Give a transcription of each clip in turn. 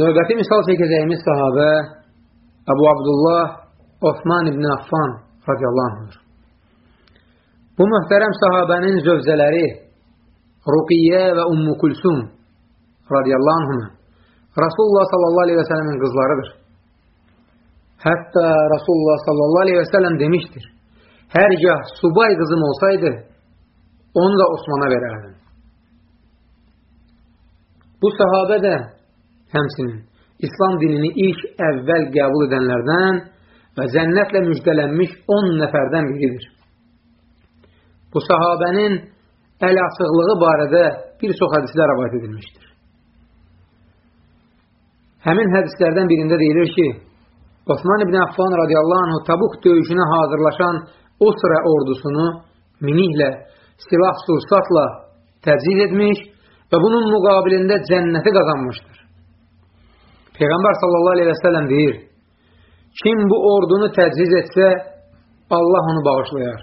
Növbəti misal çəkəcəyimiz sahabə Əbu Abdullah Osman ibn Affan radiyallahu anhdır. Bu möhtərəm sahabənin zövzələri Ruqiyyə və Ummu Kulsum radiyallahu anhına Rasulullah sallallahu aleyhi və sələmin qızlarıdır. Hətta Rasulullah sallallahu aleyhi və sələm demişdir. Hərgah subay qızım olsaydı, onu da Osmana verərdim. Bu sahabə də həmsinin İslam dinini ilk əvvəl qəbul edənlərdən və cənnətlə müjdələnmiş 10 nəfərdən biridir. Bu sahabənin əl açıqlığı barədə bir çox hədislər rəvayət edilmişdir. Həmin hədislərdən birində deyilir ki, Osman ibn Affan radiyallahu anh Tabuk döyüşünə hazırlaşan o sıra ordusunu miniklə, silah sursatla təciz etmiş və bunun müqabilində cənnəti qazanmışdır. Peyğəmbər sallallahu aleyhi və səlləm deyir, kim bu ordunu təciz etsə, Allah onu bağışlayar.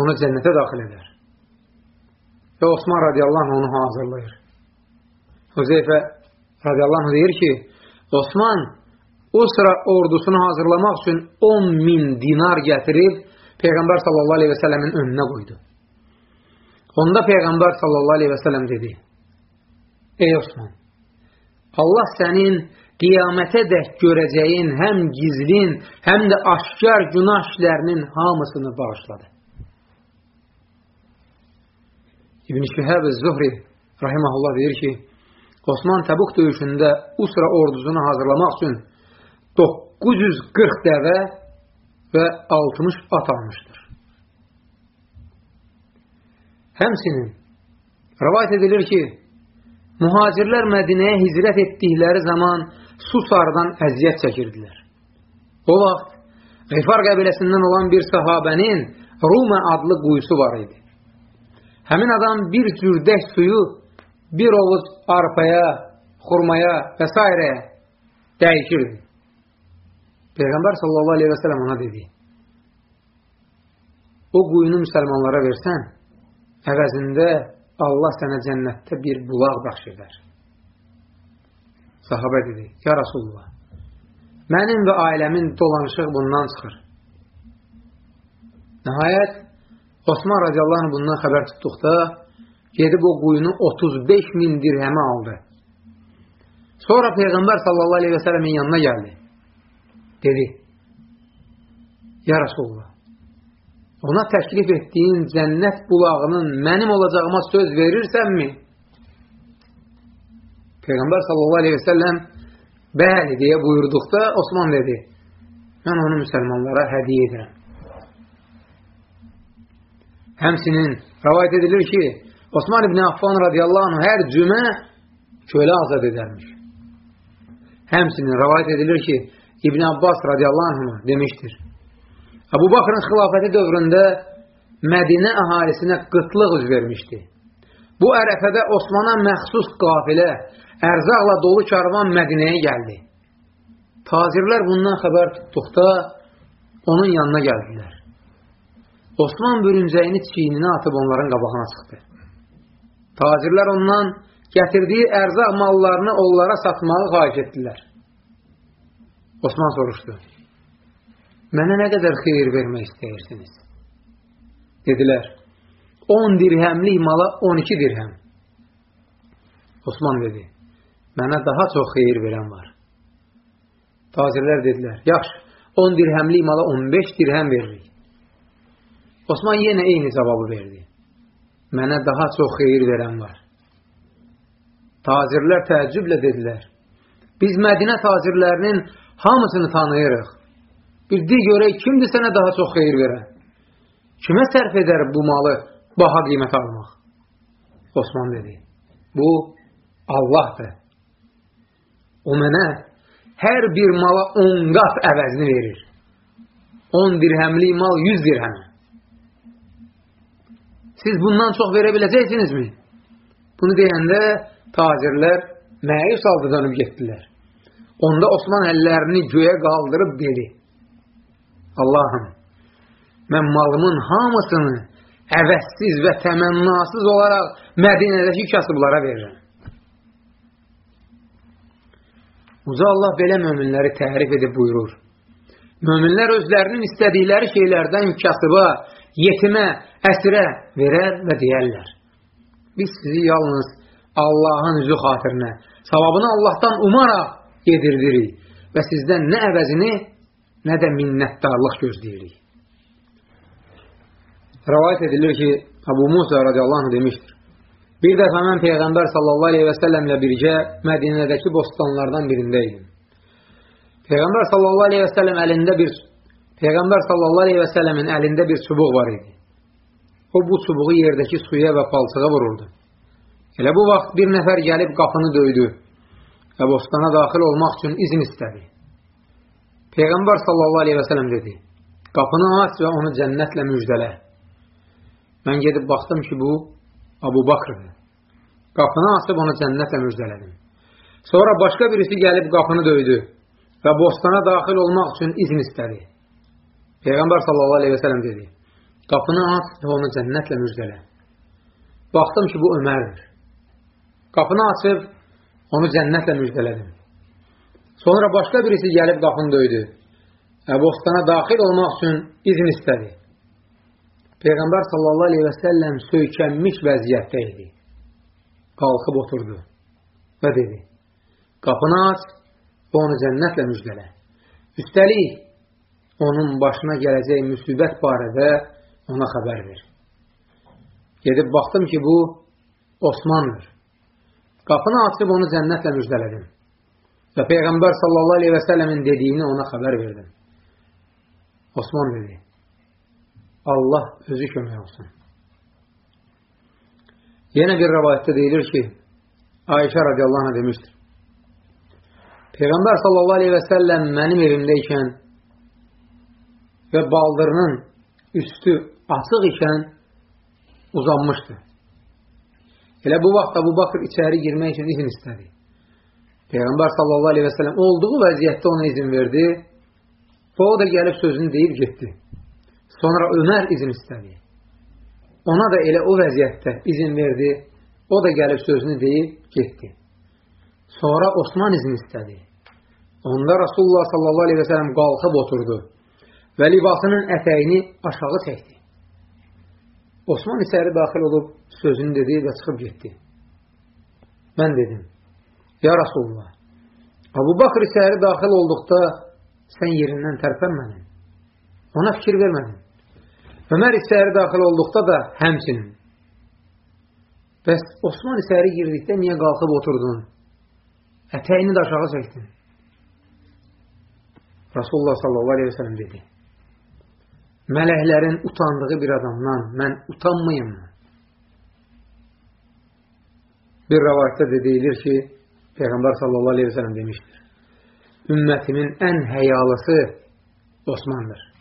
Onu cənnətə daxil edər. Və Osman radiyallahu anh onu hazırlayır. Hüzeyfə radiyallahu anh deyir ki, Osman o sıra ordusunu hazırlamaq üçün 10 min dinar gətirib Peyğəmbər sallallahu aleyhi və sələmin önünə qoydu. Onda Peyğəmbər sallallahu aleyhi və sələm dedi, Ey Osman, Allah sənin qiyamətə dək görəcəyin həm gizlin, həm də aşkar günah işlərinin hamısını bağışladı. İbn-i Şihəb Zuhri rahiməhullah deyir ki, Osman Təbuk döyüşündə Usra ordusunu hazırlamaq üçün 940 dəvə və 60 at almışdır. Həmsinin rəvayət edilir ki, mühacirlər Mədinəyə hicrət etdikləri zaman Susardan əziyyət çəkirdilər. O vaxt Qifar qəbiləsindən olan bir sahabənin Rumə adlı quyusu var idi. Həmin adam bir cürdək suyu bir ovuz arpaya, xurmaya və s. dəyişirdi. Peyğəmbər sallallahu aleyhi və sələm ona dedi, o quyunu müsəlmanlara versən, əvəzində Allah sənə cənnətdə bir bulaq bəxş edər. Sahabə dedi, ya Rasulullah, mənim və ailəmin dolanışıq bundan çıxır. Nəhayət, Osman radiyallahu anh bundan xəbər tutduqda, gedib o quyunu 35 min dirhəmə aldı. Sonra Peyğəmbər sallallahu aleyhi və sələmin yanına gəldi. Dedi, Ya Rasulullah, ona təklif etdiyin cənnət bulağının mənim olacağıma söz verirsənmi? Peyğəmbər sallallahu aleyhi və səlləm bəli deyə buyurduqda Osman dedi, mən onu müsəlmanlara hədiyə edirəm. Həmsinin rəvayət edilir ki, Osman ibn Affan radiyallahu anh hər cümə kölə azad edərmiş. Həmsinin rəvayət edilir ki, İbn Abbas radiyallahu anh demişdir. Əbu Baxrın xilafəti dövründə Mədinə əhalisinə qıtlıq üz vermişdi. Bu ərəfədə Osmana məxsus qafilə, ərzaqla dolu karvan Mədinəyə gəldi. Tazirlər bundan xəbər tutduqda onun yanına gəldilər. Osman bürüncəyini çiyninə atıb onların qabağına çıxdı. Tacirlər ondan gətirdiyi ərzaq mallarını onlara satmağı xahiş etdilər. Osman soruşdu. Mənə nə qədər xeyir vermək istəyirsiniz? Dedilər, 10 dirhəmlik mala 12 dirhəm. Osman dedi, mənə daha çox xeyir verən var. Tacirlər dedilər, yaxşı, 10 dirhəmlik mala 15 dirhəm veririk. Osman yenə eyni cavabı verdi. Mənə daha çox xeyir verən var. Tacirlər təəccüblə dedilər. Biz Mədinə tacirlərinin hamısını tanıyırıq. Bir de görək, kimdir sənə daha çox xeyir verən? Kimə sərf edər bu malı baha qiymət almaq? Osman dedi, bu Allahdır. O mənə hər bir mala 10 qat əvəzini verir. 10 dirhəmli mal 100 dirhəm. Siz bundan çox verə biləcəksinizmi? Bunu deyəndə tacirlər məyus aldı dönüb getdilər. Onda Osman əllərini göyə qaldırıb dedi, Allahım, mən malımın hamısını əvəzsiz və təmənnasız olaraq Mədinədəki kasıblara verirəm. Uca Allah belə möminləri tərif edib buyurur. Möminlər özlərinin istədikləri şeylərdən kasıba, yetimə, əsirə verər və deyərlər. Biz sizi yalnız Allahın üzü xatirinə, savabını Allahdan umaraq yedirdirik və sizdən nə əvəzini, nə də minnətdarlıq gözləyirik. Rəvayət edilir ki, Abu Musa radiyallahu anh demişdir. Bir dəfə mən Peyğəmbər sallallahu aleyhi və səlləmlə birgə Mədinədəki bostanlardan birində idim. Peyğəmbər sallallahu aleyhi və səlləm əlində bir Peyğəmbər sallallahu aleyhi və səlləmin əlində bir çubuq var idi. O bu çubuğu yerdəki suya və palçığa vururdu. Elə bu vaxt bir nəfər gəlib qapını döydü və bostana daxil olmaq üçün izin istədi. Peyğəmbər sallallahu aleyhi və səlləm dedi, qapını aç və onu cənnətlə müjdələ. Mən gedib baxdım ki, bu Abu Bakrdır. Qapını açıb onu cənnətlə müjdələdim. Sonra başqa birisi gəlib qapını döydü və bostana daxil olmaq üçün izin istədi. Peyğəmbər sallallahu aleyhi və sələm dedi, qapını aç və onu cənnətlə müjdələ. Baxdım ki, bu Ömərdir. Qapını açıb onu cənnətlə müjdələdim. Sonra başqa birisi gəlib qapını döydü və bostana daxil olmaq üçün izin istədi. Peyğəmbər sallallahu aleyhi və səlləm söykənmiş vəziyyətdə idi. Qalxıb oturdu və dedi, qapını aç və onu cənnətlə müjdələ. Üstəlik, onun başına gələcək müsibət barədə ona xəbər ver. Gedib baxdım ki, bu Osmandır. Qapını açıb onu cənnətlə müjdələdim. Və Peyğəmbər sallallahu aleyhi və səlləmin dediyini ona xəbər verdim. Osman dedi, Allah özü kömək olsun. Yenə bir rəvayətdə deyilir ki, Ayşə radiyallahu anh demişdir. Peyğəmbər sallallahu aleyhi və səlləm mənim evimdəykən və baldırının üstü açıq ikən uzanmışdı. Elə bu vaxt Abu Bakır içəri girmək üçün izin istədi. Peyğəmbər sallallahu aleyhi və səlləm olduğu vəziyyətdə ona izin verdi o da gəlib sözünü deyib getdi. Sonra Ömər izin istədi. Ona da elə o vəziyyətdə izin verdi. O da gəlib sözünü deyib getdi. Sonra Osman izin istədi. Onda Rasulullah sallallahu aleyhi və sələm qalxıb oturdu və libasının ətəyini aşağı çəkdi. Osman içəri daxil olub sözünü dedi və çıxıb getdi. Mən dedim, Ya Rasulullah, Abu Bakr içəri daxil olduqda sən yerindən tərpənmədin. Ona fikir vermədin. Ömər içəri daxil olduqda da həmçinin. Bəs Osman içəri girdikdə niyə qalxıb oturdun? Ətəyini də aşağı çəkdin. Rasulullah sallallahu aleyhi ve sellem dedi. Mələklərin utandığı bir adamdan mən utanmayım mı? Bir rəvayətdə də deyilir ki, Peyğəmbər sallallahu aleyhi ve sellem demişdir. Ümmətimin ən həyalısı Osmandır.